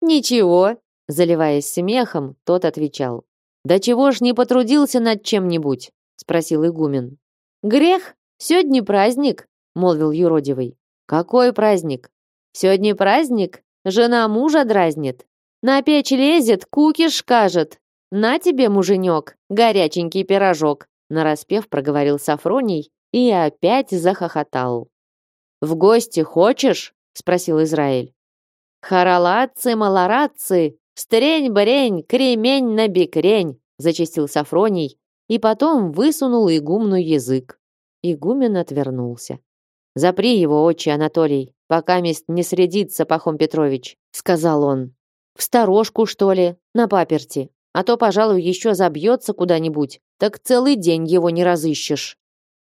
«Ничего», — заливаясь смехом, тот отвечал. «Да чего ж не потрудился над чем-нибудь?» — спросил игумен. «Грех? Сегодня праздник», — молвил юродивый. «Какой праздник?» «Сегодня праздник? Жена мужа дразнит. На печь лезет, кукиш скажет. На тебе, муженек, горяченький пирожок», — нараспев проговорил Сафроний и опять захохотал. «В гости хочешь?» — спросил Израиль. «Харалатцы, малорадцы, стрень-брень, кремень на бекрень!» зачастил Сафроний и потом высунул игумну язык. Игумен отвернулся. «Запри его, отче Анатолий, пока мест не средится, Пахом Петрович», сказал он. «В сторожку, что ли, на паперти, а то, пожалуй, еще забьется куда-нибудь, так целый день его не разыщешь».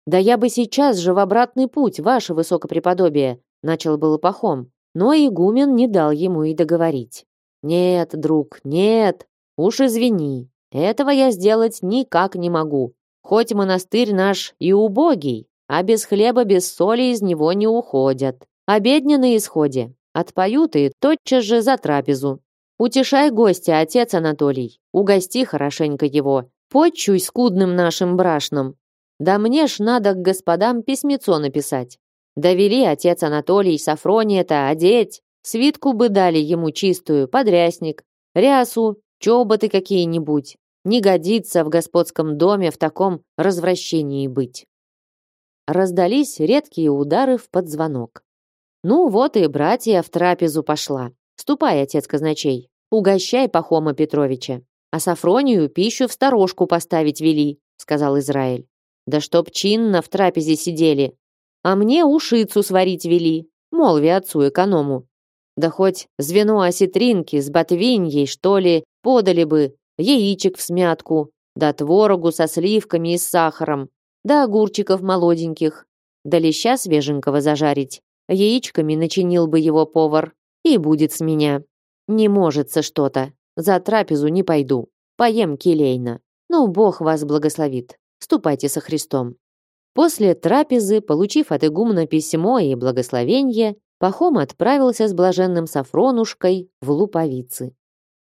«Да я бы сейчас же в обратный путь, ваше высокопреподобие», начал было Пахом, но игумен не дал ему и договорить. «Нет, друг, нет, уж извини, этого я сделать никак не могу. Хоть монастырь наш и убогий, а без хлеба, без соли из него не уходят. Обедня на исходе, отпоют и тотчас же за трапезу. Утешай гостя, отец Анатолий, угости хорошенько его, почуй скудным нашим брашным. Да мне ж надо к господам письмецо написать. Довели отец Анатолий Сафрония-то одеть, свитку бы дали ему чистую, подрясник, рясу, чоботы какие-нибудь. Не годится в господском доме в таком развращении быть. раздались редкие удары в подзвонок. Ну вот и братья в трапезу пошла. Ступай, отец казначей, угощай Пахома Петровича. А Сафронию пищу в сторожку поставить вели, сказал Израиль. Да чтоб чинно в трапезе сидели. А мне ушицу сварить вели, молви отцу эконому. Да хоть звено осетринки с ботвиньей, что ли, подали бы, яичек в смятку, да творогу со сливками и с сахаром, да огурчиков молоденьких, да леща свеженького зажарить. Яичками начинил бы его повар, и будет с меня. Не можется что-то. За трапезу не пойду. Поем келейно. Ну, Бог вас благословит. Ступайте со Христом. После трапезы, получив от игумна письмо и благословение, Пахом отправился с блаженным Сафронушкой в Луповицы.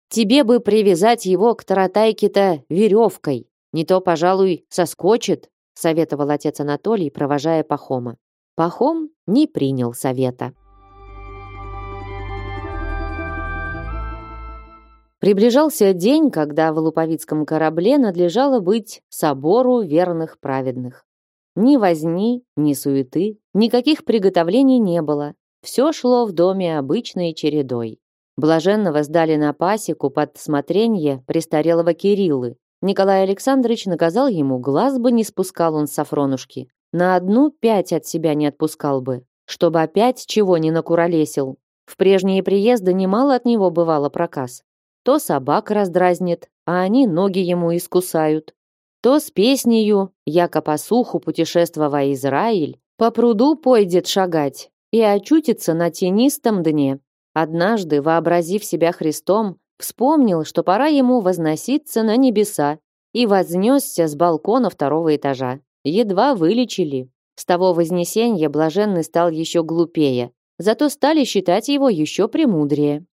«Тебе бы привязать его к таратайке-то веревкой, не то, пожалуй, соскочит», советовал отец Анатолий, провожая Пахома. Пахом не принял совета. Приближался день, когда в Луповицком корабле надлежало быть собору верных праведных. Ни возни, ни суеты, никаких приготовлений не было. Все шло в доме обычной чередой. Блаженного сдали на пасеку под смотренье престарелого Кириллы. Николай Александрович наказал ему, глаз бы не спускал он с Сафронушки. На одну пять от себя не отпускал бы, чтобы опять чего не накуролесил. В прежние приезды немало от него бывало проказ. То собак раздразнит, а они ноги ему искусают. То с песнею, яко по суху путешествовая Израиль, по пруду пойдет шагать и очутится на тенистом дне. Однажды, вообразив себя Христом, вспомнил, что пора ему возноситься на небеса, и вознесся с балкона второго этажа. Едва вылечили. С того вознесения блаженный стал еще глупее, зато стали считать его еще премудрее.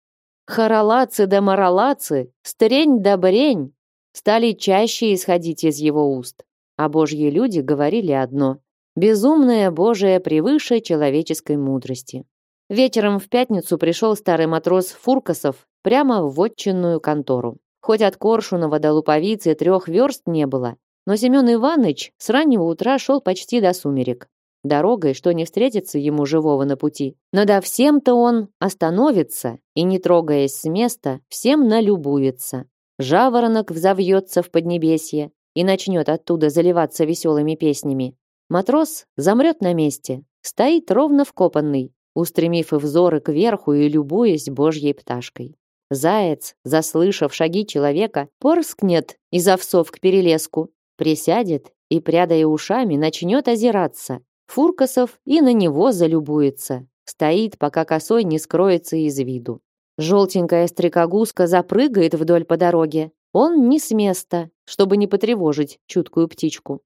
Харалацы да маралацы, стрень да брень стали чаще исходить из его уст, а божьи люди говорили одно – безумное Божие превыше человеческой мудрости. Вечером в пятницу пришел старый матрос Фуркасов прямо в вотчинную контору. Хоть от Коршунова до Луповицы трех верст не было, но Семен Иванович с раннего утра шел почти до сумерек дорогой, что не встретится ему живого на пути. Но да всем-то он остановится и, не трогаясь с места, всем налюбуется. Жаворонок взовьется в поднебесье и начнет оттуда заливаться веселыми песнями. Матрос замрет на месте, стоит ровно вкопанный, устремив взоры кверху и любуясь божьей пташкой. Заяц, заслышав шаги человека, порскнет из овсов к перелеску, присядет и, прядая ушами, начнет озираться, Фуркасов и на него залюбуется. Стоит, пока косой не скроется из виду. Желтенькая стрекогузка запрыгает вдоль по дороге. Он не с места, чтобы не потревожить чуткую птичку.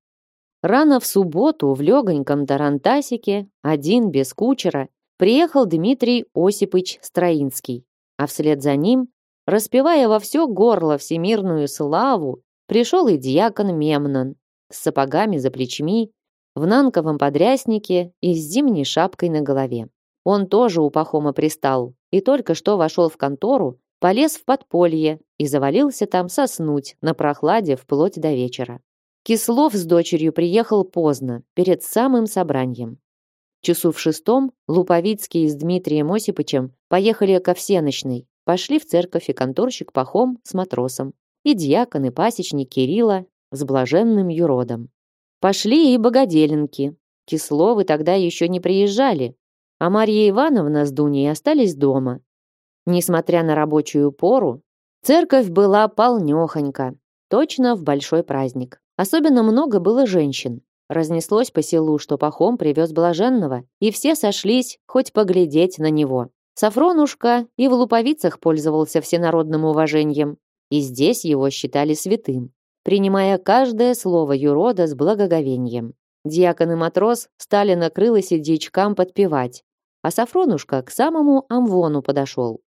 Рано в субботу в легоньком тарантасике, один без кучера, приехал Дмитрий Осипыч Строинский, а вслед за ним, распевая во все горло всемирную славу, пришел и дьякон Мемнон с сапогами за плечми в нанковом подряснике и с зимней шапкой на голове. Он тоже у Пахома пристал и только что вошел в контору, полез в подполье и завалился там соснуть на прохладе вплоть до вечера. Кислов с дочерью приехал поздно, перед самым собранием. Часу в шестом Луповицкий с Дмитрием Осипычем поехали ко всеночной, пошли в церковь и конторщик Пахом с матросом, и дьякон и пасечник Кирилла с блаженным юродом. Пошли и богоделенки. Кисловы тогда еще не приезжали, а Марья Ивановна с Дуней остались дома. Несмотря на рабочую пору, церковь была полнёхонька, точно в большой праздник. Особенно много было женщин. Разнеслось по селу, что Пахом привез блаженного, и все сошлись хоть поглядеть на него. Сафронушка и в луповицах пользовался всенародным уважением, и здесь его считали святым принимая каждое слово юрода с благоговением. Дьякон и матрос стали на крылосе дичкам подпевать, а Сафронушка к самому Амвону подошел.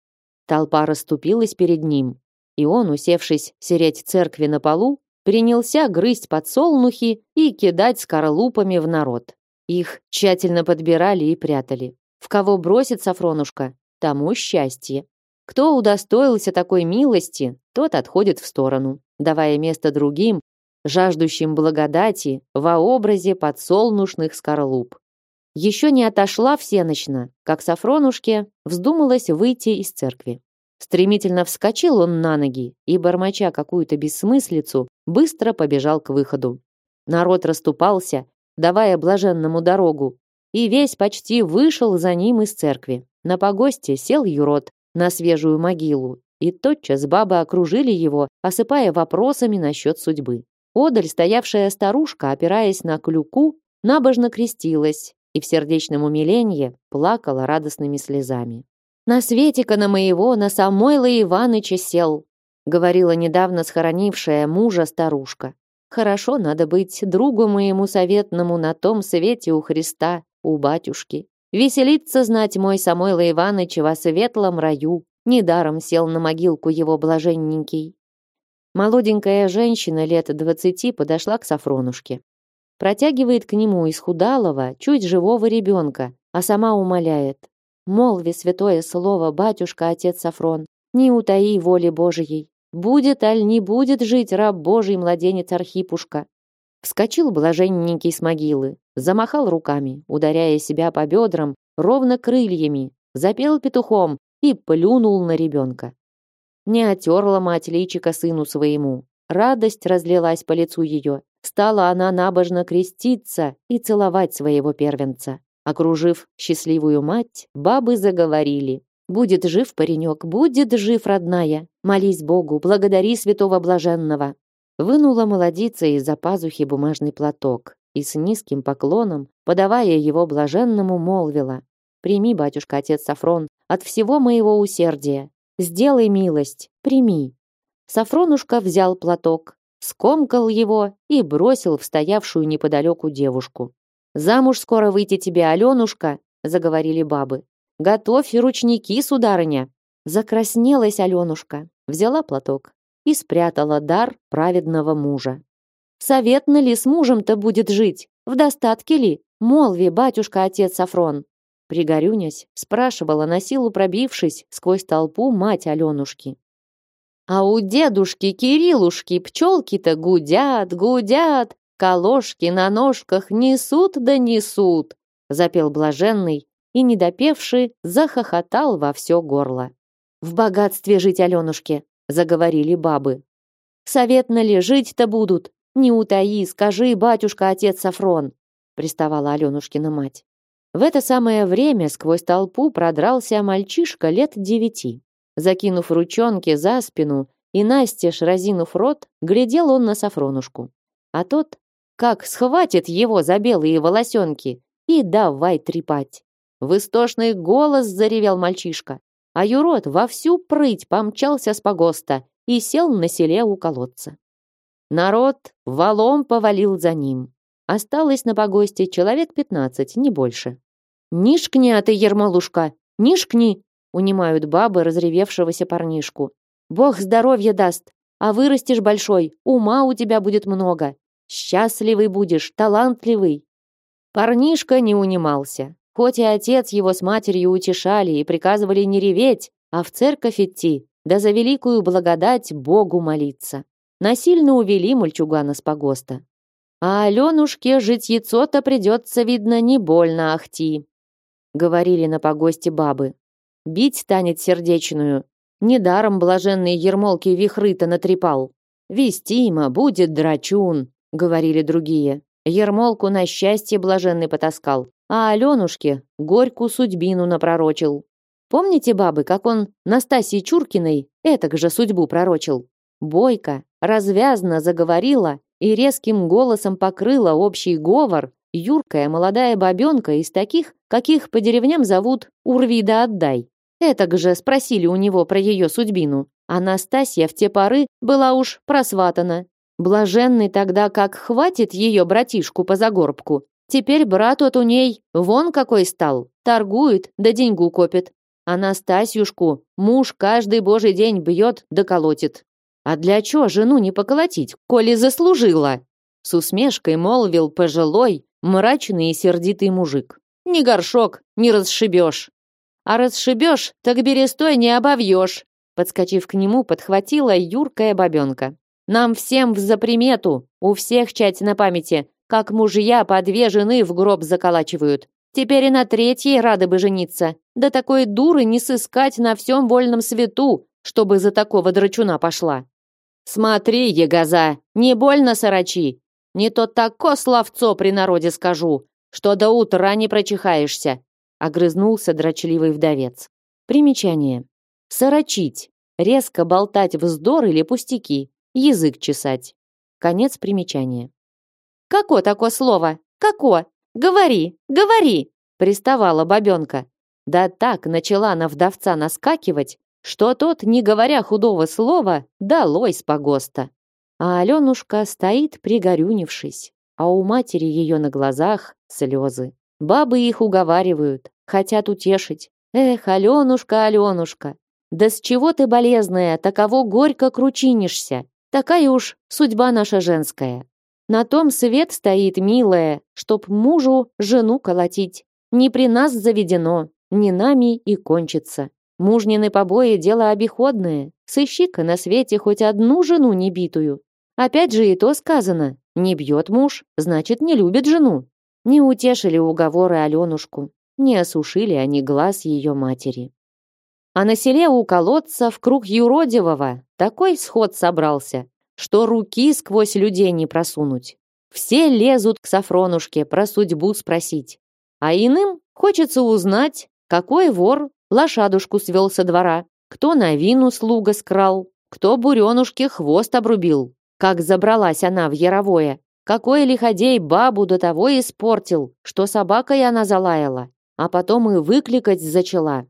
Толпа расступилась перед ним, и он, усевшись сереть церкви на полу, принялся грызть подсолнухи и кидать скорлупами в народ. Их тщательно подбирали и прятали. В кого бросит Сафронушка, тому счастье. Кто удостоился такой милости, тот отходит в сторону, давая место другим, жаждущим благодати во образе подсолнушных скорлуп. Еще не отошла всеночно, как Сафронушке вздумалось выйти из церкви. Стремительно вскочил он на ноги и, бормоча какую-то бессмыслицу, быстро побежал к выходу. Народ расступался, давая блаженному дорогу, и весь почти вышел за ним из церкви. На погосте сел Юрод на свежую могилу, и тотчас бабы окружили его, осыпая вопросами насчет судьбы. Одаль, стоявшая старушка, опираясь на клюку, набожно крестилась и в сердечном умилении плакала радостными слезами. На Светика на моего, на Самойла Иваныча сел, говорила недавно схоронившая мужа старушка. Хорошо надо быть другу моему советному на том свете у Христа, у батюшки. Веселиться знать мой Самойла Иваныч во светлом раю. Недаром сел на могилку его блаженненький. Молоденькая женщина лет двадцати подошла к Сафронушке. Протягивает к нему исхудалого, чуть живого ребенка, а сама умоляет. Молви святое слово, батюшка, отец Сафрон, не утаи воли Божией. Будет аль не будет жить раб Божий младенец Архипушка. Вскочил блаженненький с могилы, замахал руками, ударяя себя по бедрам, ровно крыльями, запел петухом и плюнул на ребенка. Не отерла мать личика сыну своему. Радость разлилась по лицу ее. Стала она набожно креститься и целовать своего первенца. Окружив счастливую мать, бабы заговорили. «Будет жив паренек, будет жив, родная. Молись Богу, благодари святого блаженного». Вынула молодица из-за пазухи бумажный платок и с низким поклоном, подавая его блаженному, молвила. «Прими, батюшка, отец Сафрон, от всего моего усердия. Сделай милость, прими». Сафронушка взял платок, скомкал его и бросил в стоявшую неподалеку девушку. «Замуж скоро выйти тебе, Аленушка», — заговорили бабы. «Готовь ручники, сударыня». Закраснелась Аленушка, взяла платок и спрятала дар праведного мужа. «Советно ли с мужем-то будет жить? В достатке ли? Молви, батюшка-отец Сафрон». Пригорюнясь, спрашивала, на силу пробившись сквозь толпу мать Аленушки. «А у дедушки Кириллушки пчелки-то гудят, гудят, Колошки на ножках несут да несут, запел блаженный и, недопевший, захохотал во все горло. В богатстве жить, Аленушке, заговорили бабы. Советно ли жить-то будут? Не утаи, скажи, батюшка, отец Сафрон, приставала Аленушкина мать. В это самое время сквозь толпу продрался мальчишка лет девяти. Закинув ручонки за спину и настежь разинув рот, глядел он на Сафронушку. А тот как схватит его за белые волосенки и давай трепать. В истошный голос заревел мальчишка, а Юрод во всю прыть помчался с погоста и сел на селе у колодца. Народ валом повалил за ним. Осталось на погосте человек пятнадцать, не больше. «Нишкни, а ты, Ермолушка, нишкни!» унимают бабы разревевшегося парнишку. «Бог здоровья даст, а вырастешь большой, ума у тебя будет много. Счастливый будешь, талантливый. Парнишка не унимался. Хоть и отец его с матерью утешали и приказывали не реветь, а в церковь идти, да за великую благодать Богу молиться. Насильно увели мальчугана с погоста. А Аленушке житьецо-то придется, видно, не больно ахти. Говорили на погосте бабы. Бить станет сердечную. Недаром блаженный Ермолки вихры-то натрепал. Вестима будет драчун, говорили другие. Ермолку на счастье блаженный потаскал, а Аленушке горькую судьбину напророчил. Помните, бабы, как он Настасьи Чуркиной этак же судьбу пророчил? Бойко, развязно заговорила и резким голосом покрыла общий говор юркая молодая бабенка из таких, каких по деревням зовут «Урви да отдай». Этак же спросили у него про ее судьбину. Анастасия в те поры была уж просватана Блаженный тогда как хватит ее братишку по загорбку. Теперь брат от у ней вон какой стал. Торгует, да деньгу копит. Анастасьюшку муж каждый божий день бьет да колотит. А для чё жену не поколотить, коли заслужила? С усмешкой молвил пожилой, мрачный и сердитый мужик. Ни горшок не расшибешь. А расшибешь, так берестой не обовьешь. Подскочив к нему, подхватила юркая бабенка. Нам всем в запримету, у всех чать на памяти, как мужья по две жены в гроб заколачивают. Теперь и на третьей рады бы жениться. Да такой дуры не сыскать на всем вольном свету, чтобы за такого драчуна пошла. Смотри, ягоза, не больно сорочи. Не то тако словцо при народе скажу, что до утра не прочихаешься, огрызнулся дрочливый вдовец. Примечание. Сорочить. Резко болтать вздор или пустяки. Язык чесать. Конец примечания. «Како такое слово? Како? Говори, говори!» приставала бабенка. Да так начала на вдовца наскакивать, что тот, не говоря худого слова, долой с погоста. А Аленушка стоит пригорюнившись, а у матери ее на глазах слезы. Бабы их уговаривают, хотят утешить. Эх, Аленушка, Аленушка, да с чего ты болезная, таково горько кручинишься? Такая уж судьба наша женская. На том свет стоит, милая, чтоб мужу жену колотить. Не при нас заведено, не нами и кончится. Мужнины побои – дело обиходное. Сыщи-ка на свете хоть одну жену небитую. Опять же и то сказано. Не бьет муж, значит, не любит жену. Не утешили уговоры Аленушку. Не осушили они глаз ее матери. А на селе у колодца в круг юродивого такой сход собрался, что руки сквозь людей не просунуть. Все лезут к Сафронушке про судьбу спросить. А иным хочется узнать, какой вор лошадушку свел со двора, кто на вину слуга скрал, кто буренушке хвост обрубил, как забралась она в яровое, какой лиходей бабу до того испортил, что собакой она залаяла, а потом и выкликать зачала.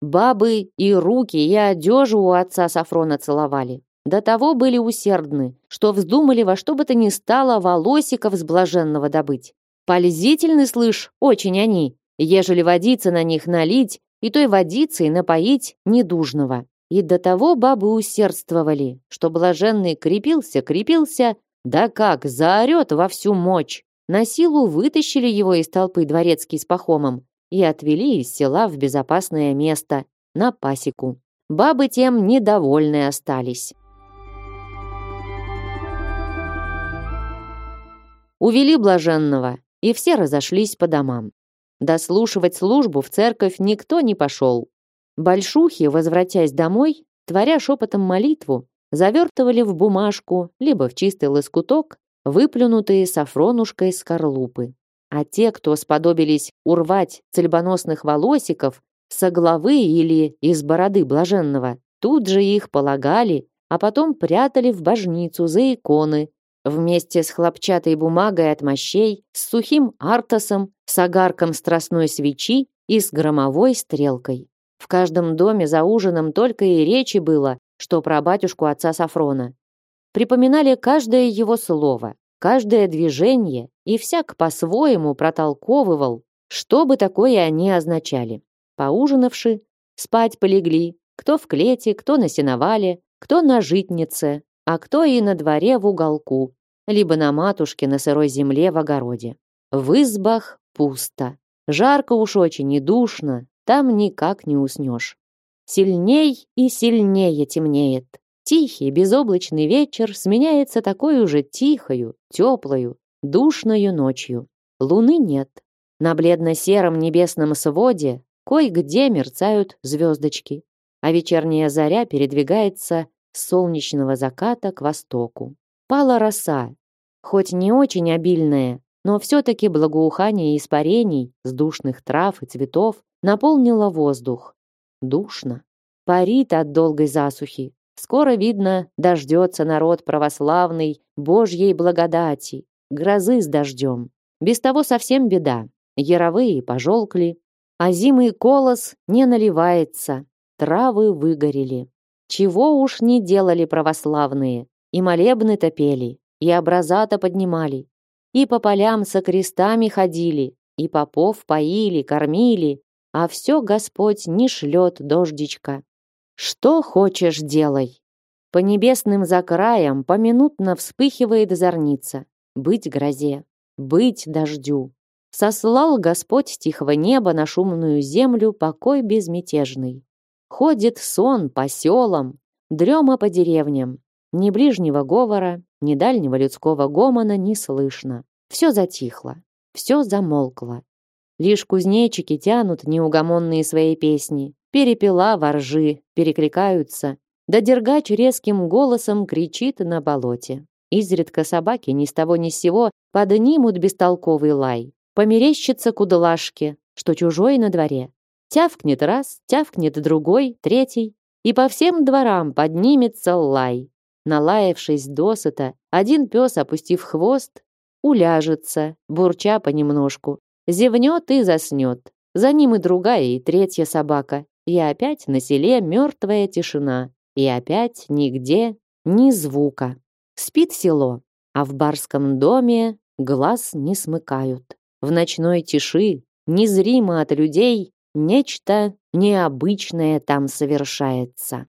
Бабы и руки, и одежу у отца Сафрона целовали. До того были усердны, что вздумали во что бы то ни стало волосиков с блаженного добыть. Пользительны, слышь, очень они, ежели водиться на них налить и той водицей напоить недужного. И до того бабы усердствовали, что блаженный крепился, крепился, да как, заорет во всю мощь. На силу вытащили его из толпы дворецкий с пахомом и отвели из села в безопасное место, на пасеку. Бабы тем недовольны остались. Увели блаженного, и все разошлись по домам. Дослушивать службу в церковь никто не пошел. Большухи, возвратясь домой, творя шепотом молитву, завертывали в бумажку, либо в чистый лоскуток, выплюнутые сафронушкой скорлупы. А те, кто сподобились урвать цельбоносных волосиков со головы или из бороды блаженного, тут же их полагали, а потом прятали в божницу за иконы, вместе с хлопчатой бумагой от мощей, с сухим артосом, с огарком страстной свечи и с громовой стрелкой. В каждом доме за ужином только и речи было, что про батюшку отца Сафрона. Припоминали каждое его слово, каждое движение, и всяк по-своему протолковывал, что бы такое они означали. Поужинавши, спать полегли, кто в клете, кто на сеновале, кто на житнице, а кто и на дворе в уголку, либо на матушке на сырой земле в огороде. В избах пусто. Жарко уж очень и душно, там никак не уснешь. Сильней и сильнее темнеет. Тихий, безоблачный вечер сменяется такой уже тихою, теплою, душною ночью. Луны нет. На бледно-сером небесном своде кое-где мерцают звездочки, а вечерняя заря передвигается с солнечного заката к востоку. Пала роса, хоть не очень обильная, но все-таки благоухание испарений с душных трав и цветов наполнило воздух. Душно. Парит от долгой засухи. Скоро, видно, дождется народ православный Божьей благодати, грозы с дождем. Без того совсем беда. Яровые пожелкли, а зимый колос не наливается, травы выгорели. Чего уж не делали православные, и молебны топели, и образа-то поднимали, и по полям со крестами ходили, и попов поили, кормили, а все Господь не шлет дождичка. Что хочешь, делай. По небесным закраям поминутно вспыхивает зорница. Быть грозе, быть дождю. Сослал Господь с тихого неба на шумную землю покой безмятежный. Ходит сон по селам, дрема по деревням. Ни ближнего говора, ни дальнего людского гомона не слышно. Все затихло, все замолкло. Лишь кузнечики тянут неугомонные свои песни. Перепела воржи, перекликаются. Да дергач резким голосом кричит на болоте. Изредка собаки ни с того ни с сего поднимут бестолковый лай. Померещится кудылашке, что чужой на дворе. Тявкнет раз, тявкнет другой, третий. И по всем дворам поднимется лай. Налаявшись досыта, один пес, опустив хвост, уляжется, бурча понемножку, Зевнет и заснет. За ним и другая, и третья собака. И опять на селе мертвая тишина. И опять нигде ни звука. Спит село, а в барском доме глаз не смыкают. В ночной тиши, незримо от людей, нечто необычное там совершается.